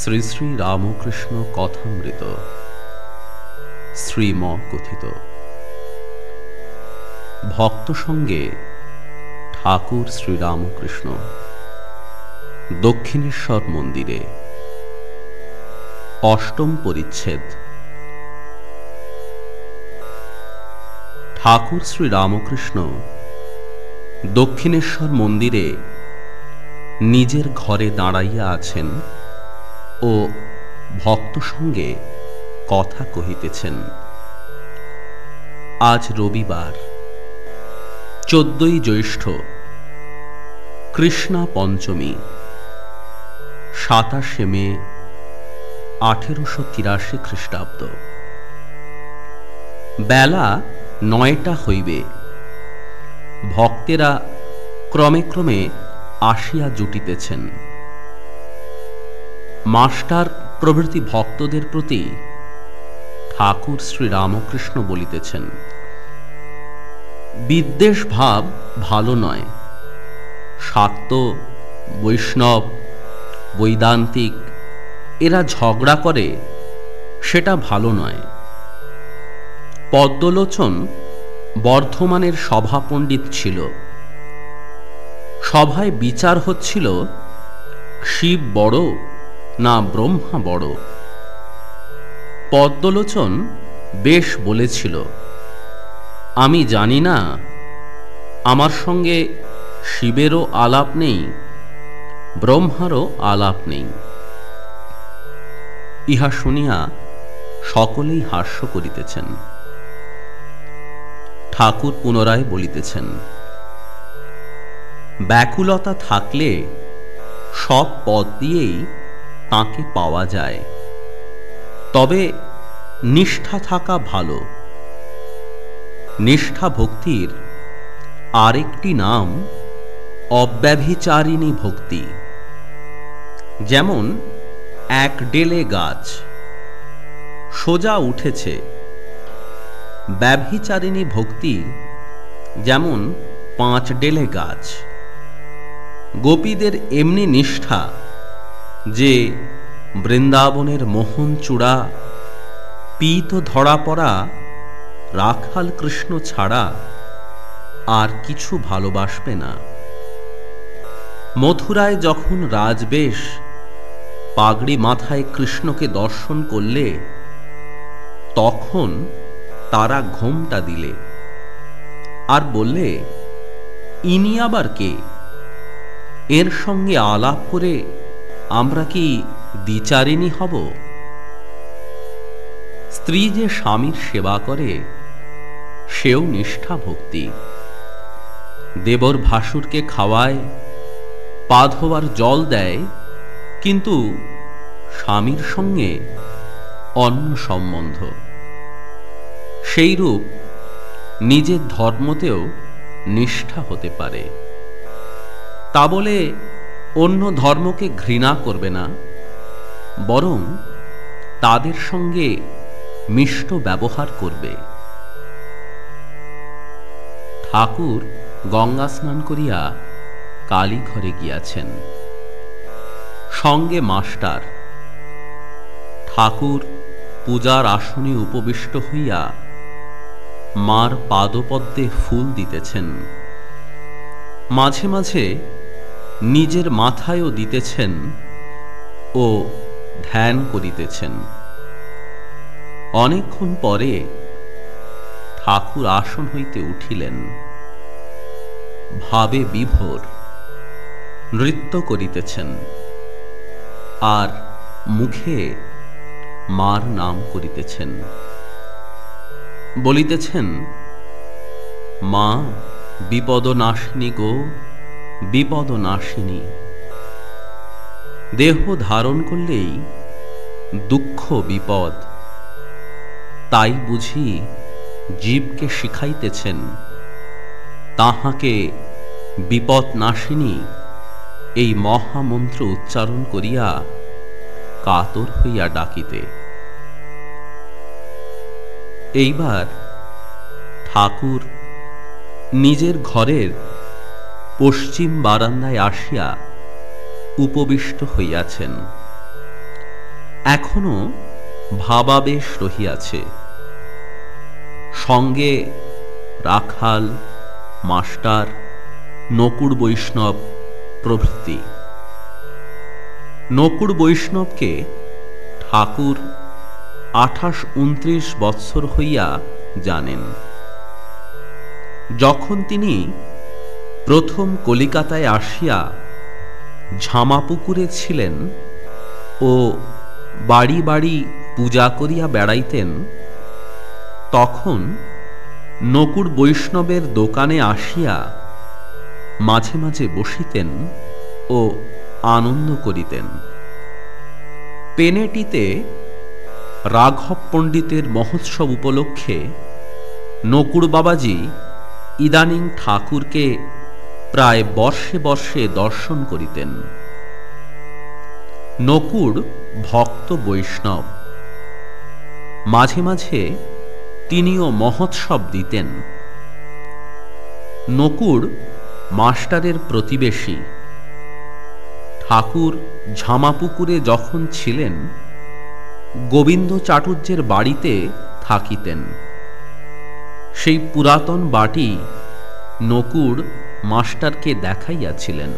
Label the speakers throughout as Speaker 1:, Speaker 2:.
Speaker 1: শ্রী শ্রী রামকৃষ্ণ কথামৃত। শ্রীম কথিত ভক্ত সঙ্গে ঠাকুর শ্রীরামকৃষ্ণ দক্ষিণেশ্বর মন্দিরে অষ্টম পরিচ্ছেদ। ঠাকুর শ্রীরামকৃষ্ণ দক্ষিণেশ্বর মন্দিরে নিজের ঘরে দাঁড়াইয়া আছেন ও ভক্ত সঙ্গে কথা কহিতেছেন, আজ রবিবার, চোদ্দই জ্যৈষ্ঠ, কৃষ্ণা পঞ্চমী, সাতাশে মে, আঠেরোশো তিরাশি খ্রিস্টাব্দ। বেলা নয়টা হইবে। ভক্তেরা ক্রমে ক্রমে আসিয়া জুটিতেছেন। মাস্টার প্রভৃতি ভক্তদের প্রতি ঠাকুর শ্রী রামকৃষ্ণ বলিতেছেন, বিদ্বেষ ভাব ভালো নয়। শাক্ত বৈষ্ণব, বৈদান্তিক, এরা ঝগড়া করে, সেটা ভালো নয়। পদ্মলোচন বর্ধমানের সভাপণ্ডিত ছিল। সভায় বিচার হচ্ছিল, শিব বড় না ব্রহ্মা বড়। পদ্মলোচন বেশ বলেছিল, আমি জানি না, আমার সঙ্গে শিবেরও আলাপ নেই, ব্রহ্মারও আলাপ নেই ইহা শুনিয়া সকলেই হাস্য করিতেছেন। ঠাকুর পুনরায় বলিতেছেন, ব্যাকুলতা থাকলে সব পদ দিয়েই তাকে পাওয়া যায়। তবে নিষ্ঠা থাকা ভালো। নিষ্ঠা ভক্তির আরেকটি নাম অব্যভিচারিণী ভক্তি। যেমন এক ডেলে গাছ সোজা উঠেছে। ব্যভিচারিণী ভক্তি যেমন পাঁচ ডেলে গাছ। গোপীদের এমনি নিষ্ঠা যে বৃন্দাবনের মোহন চূড়া, পীত ধরা পড়া, রাখাল কৃষ্ণ ছাড়া আর কিছু ভালোবাসবে না। মথুরায় যখন রাজবেশ পাগড়ি মাথায় কৃষ্ণকে দর্শন করলে, তখন তারা ঘোমটা দিলে আর বললে, ইনি আবার কে? এর সঙ্গে আলাপ করে আমরা কি দ্বিচারিণী হব? স্ত্রী যে স্বামীর সেবা করে, সেও নিষ্ঠা ভক্তি। দেবর ভাসুরকে খাওয়ায় পা ধোয়ার জল দেয়, কিন্তু স্বামীর সঙ্গে অন্য সম্বন্ধ। সেইরূপ নিজের ধর্মতেও নিষ্ঠা হতে পারে। তা বলে অন্য ধর্মকে ঘৃণা করবে না, বরং তাদের সঙ্গে মিষ্ট ব্যবহার করবে। ঠাকুর গঙ্গা স্নান করিয়া কালী ঘরে গিয়াছেন। সঙ্গে মাস্টার। ঠাকুর পূজার আসনে উপবিষ্ট হইয়া মার পাদপদ্মে ফুল দিতেছেন। মাঝে মাঝে নিজের মাথায়ও দিতেছেন ও ধ্যান করিতেছেন। অনেকক্ষণ পরে ঠাকুর আসন হইতে উঠিলেন। ভাবে বিভোর নৃত্য করিতেছেন আর মুখে মার নাম করিতেছেন। বলিতেছেন, মা বিপদ নাশিনী গো বিপদ নাশিনী দেহ ধারণ করলেই দুঃখ বিপদ। তাই বুঝি জীবকে শিখাইতেছেন, তাহাকে বিপদ নাশিনী এই মহামন্ত্র উচ্চারণ করিয়া কাতর হইয়া ডাকিতে। এইবার ঠাকুর নিজের ঘরের পশ্চিম বারান্দায় আসিয়া উপবিষ্ট হইয়াছেন। এখনও ভাবাবেশ রহিয়াছে। সঙ্গে রাখাল, মাস্টার, নকুর বৈষ্ণব প্রভৃতি। নকুর বৈষ্ণবকে ঠাকুর আঠাশ উনত্রিশ বৎসর হইয়া জানেন। যখন তিনি প্রথম কলিকাতায় আসিয়া ঝামাপুকুরে ছিলেন ও বাড়ি বাড়ি পূজা করিয়া বেড়াইতেন, তখন নকুর বৈষ্ণবের দোকানে আসিয়া মাঝে মাঝে বসিতেন ও আনন্দ করিতেন। পেনেটিতে রাঘব পণ্ডিতের মহোৎসব উপলক্ষে নকুর বাবাজি ইদানিং ঠাকুরকে প্রায় বর্ষে বর্ষে দর্শন করিতেন। নকুর ভক্ত বৈষ্ণব। মাঝে মাঝে তিনিও মহোৎসব দিতেন। নকুর মাস্টারের প্রতিবেশী। ঠাকুর ঝামাপুকুরে যখন ছিলেন, গোবিন্দ চাটুর্যের বাড়িতে থাকিতেন। সেই পুরাতন বাটি নকুর মাস্টারকে দেখাইয়াছিলেন।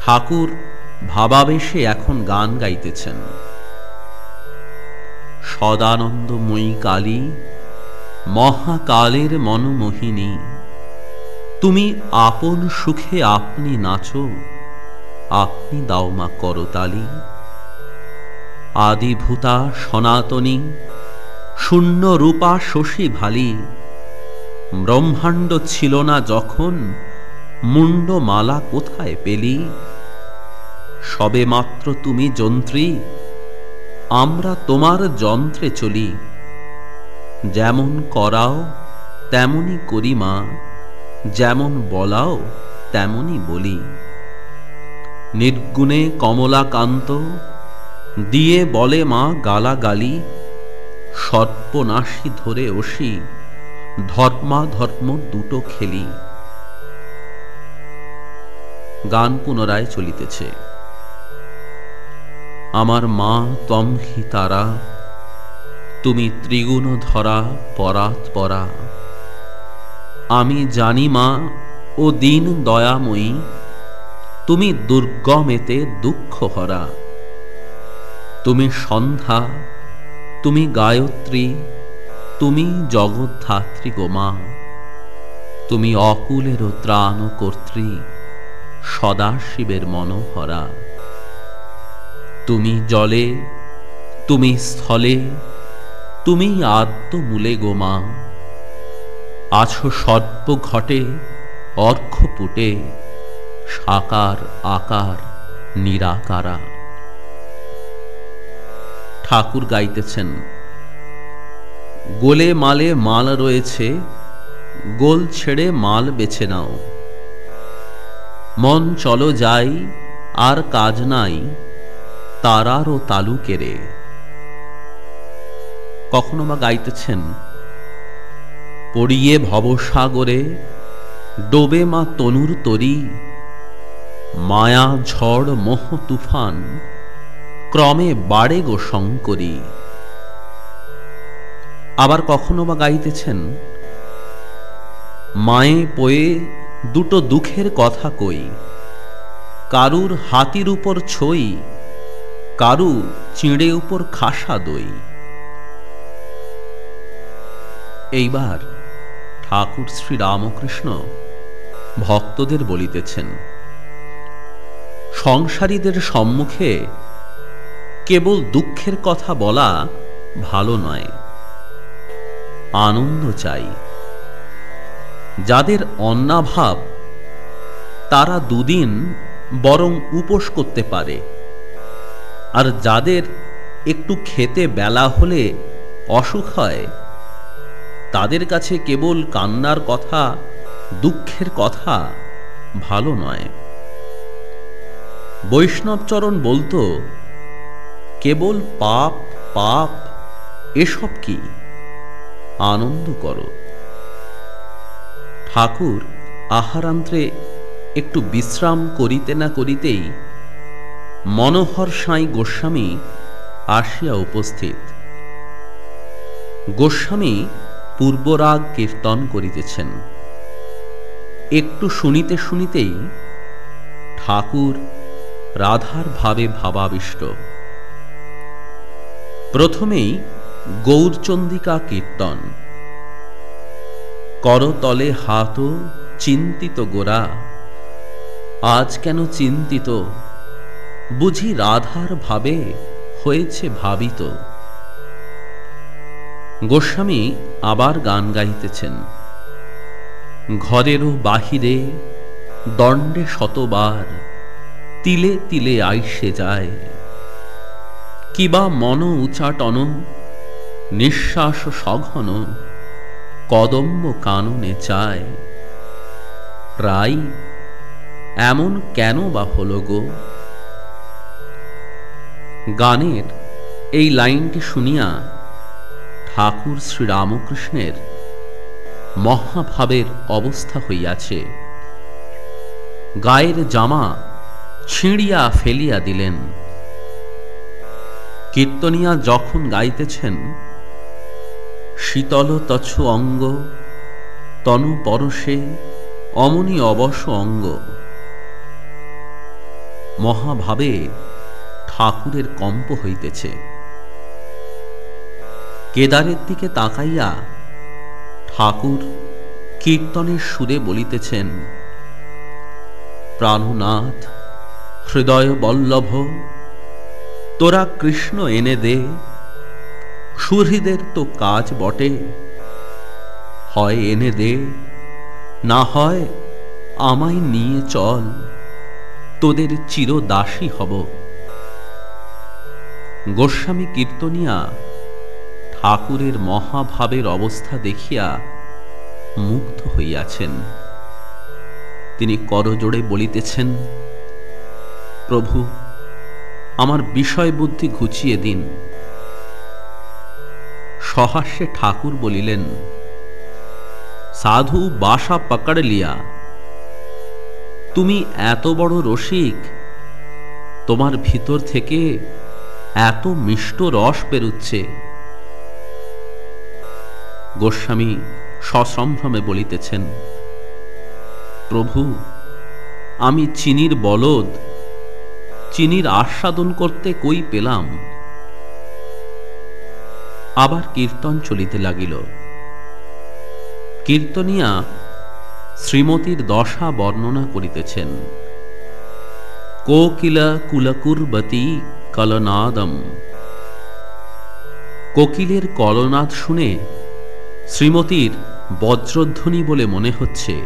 Speaker 1: ঠাকুর ভাবাবেশে এখন গান গাইতেছেন। সদানন্দময়ী কালী, মহাকালের মনমোহিনী, তুমি আপন সুখে আপনি নাচো, আপনি দাও মা করতালি আদিভূতা সনাতনী শূন্য রূপা শশী ভালি ব্রহ্মাণ্ড ছিল না যখন মুন্ডমালা কোথায় পেলি? সবে মাত্র তুমি যন্ত্রী, আমরা তোমার যন্ত্রে চলি। যেমন করাও, তেমনি করি মা, যেমন বলাও, তেমনি বলি। নির্গুণে কমলাকান্ত, দিয়ে বলে মা গালাগালি, সর্পনাশী ধরে ওসি ধর্মাধর্ম দুটো খেলি। গান পুনরায় চলিতেছে। আমার মা তমহি তারা, তুমি ত্রিগুণ ধরা পরাত পরা। আমি জানি মা, ও দিন দয়াময়ী, তুমি দুর্গমেতে দুঃখ হরা। তুমি সন্ধ্যা, তুমি গায়ত্রী তুমি জগদ্ধাত্রী গোমা তুমি অকুলের ত্রাণ কর্ত্রী সদাশিবের মনোহরা। তুমি জলে, তুমি স্থলে, তুমি আত্মমূলে গোমা আছো সর্প ঘটে অর্ঘপুটে সাকার আকার নিরাকারা। ঠাকুর গাইতেছেন গোলে মালে মাল রয়েছে, গোল ছেড়ে মাল বেছে নাও। মন চলো যাই, আর কাজ নাই তারারও তালু কেড়ে কখনো বা গাইতেছেন, পড়িয়ে ভবসাগরে ডোবে মা তনুর তরি, মায়া ঝড় মোহ তুফান, ক্রমে বাড়ে গো শঙ্করী। আবার কখনো বা গাইতেছেন? মায়ে পয়ে, দুটো দুঃখের কথা কই। কারুর হাতির উপর ছই, কারু চিঁড়ে উপর খাসা দই। এইবার ঠাকুর শ্রী রামকৃষ্ণ ভক্তদের বলিতেছেন, সংসারীদের সম্মুখে কেবল দুঃখের কথা বলা ভালো নয়। আনন্দ চাই। যাদের অন্নাভাব, তারা দুদিন বরং উপোস করতে পারে। আর যাদের একটু খেতে বেলা হলে অসুখ হয়, তাদের কাছে কেবল কান্নার কথা, দুঃখের কথা ভালো নয়। বৈষ্ণবচরণ বলতো, কেবল পাপ পাপ, এসব কি? আনন্দ করো। ঠাকুর আহারান্ত্রে একটু বিশ্রাম করিতে না করিতেই মনোহর সাঁই গোস্বামী আসিয়া উপস্থিত। গোস্বামী পূর্বরাগ কীর্তন করিতেছেন। একটু শুনিতে শুনিতেই ঠাকুর রাধার ভাবে ভাবাবিষ্ট। প্রথমেই গৌরচন্দিকা কীর্তন। করতলে হাত চিন্তিত গোরা আজ কেন চিন্তিত? বুঝি রাধার ভাবে হয়েছে ভাবিত। গোস্বামী আবার গান গাইতেছেন। ঘরেরও বাহিরে দণ্ডে শতবার তিলে তিলে আইসে যায়। কিবা মন উচাটন নিঃশ্বাস সঘন কদম্ব কাননে চায়। রাই, এমন কেন বা হলো গো? গানের এই লাইনটি শুনিয়া ঠাকুর শ্রীরামকৃষ্ণের মহাভাবের অবস্থা হইয়াছে। গায়ের জামা ছিঁড়িয়া ফেলিয়া দিলেন। কীর্তনিয়া যখন গাইতেছেন শীতল তছু অঙ্গ, তনু পরশে অমনি অবশ অঙ্গ। মহাভাবে ঠাকুরের কম্প হইতেছে। কেদারের দিকে তাকাইয়া ঠাকুর কীর্তনের সুরে বলিতেছেন, প্রাণনাথ, হৃদয় বল্লভ, তোরা কৃষ্ণ এনে দে সুহৃদের তো কাজ বটে। হয় এনে দে, না হয় আমায় নিয়ে চল, তোদের চিরদাসী হব। গোস্বামী কীর্তনিয়া, ঠাকুরের মহাভাবের অবস্থা দেখিয়া মুগ্ধ হইয়াছেন। তিনি করজোড়ে বলিতেছেন, প্রভু, আমার বিষয় বুদ্ধি ঘুচিয়ে দিন। সহাস্যে ঠাকুর বলিলেন, সাধু বাসা পকড় লিয়া। তুমি এত বড় রসিক, তোমার ভিতর থেকে এত মিষ্ট রস বেরুচ্ছে। গোস্বামী সসম্ভ্রমে বলিতেছেন, প্রভু, আমি চিনির বলদ, চিনির আস্বাদন করতে কই পেলাম? আবার কীর্তন চলিতে লাগিল। কীর্তনিয়া শ্রীমতীর দশা বর্ণনা করিতেছেন। কোকিলা কুলকুরবতী কলনাদম। কোকিলের কলনাদ শুনে শ্রীমতীর বজ্রধ্বনি বলে মনে হচ্ছে।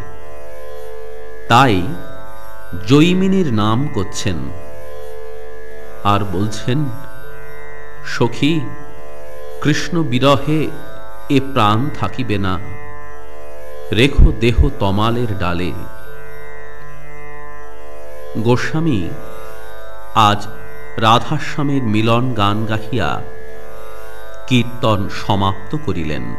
Speaker 1: তাই জৈমিনীর নাম করছেন। আর বলছেন, সখী কৃষ্ণ বিরহে এ প্রাণ থাকিবে না। রেখো দেহ তমালের ডালে। গোস্বামী, আজ রাধাস্বামীর মিলন গান গাহিয়া কীর্তন সমাপ্ত করিলেন।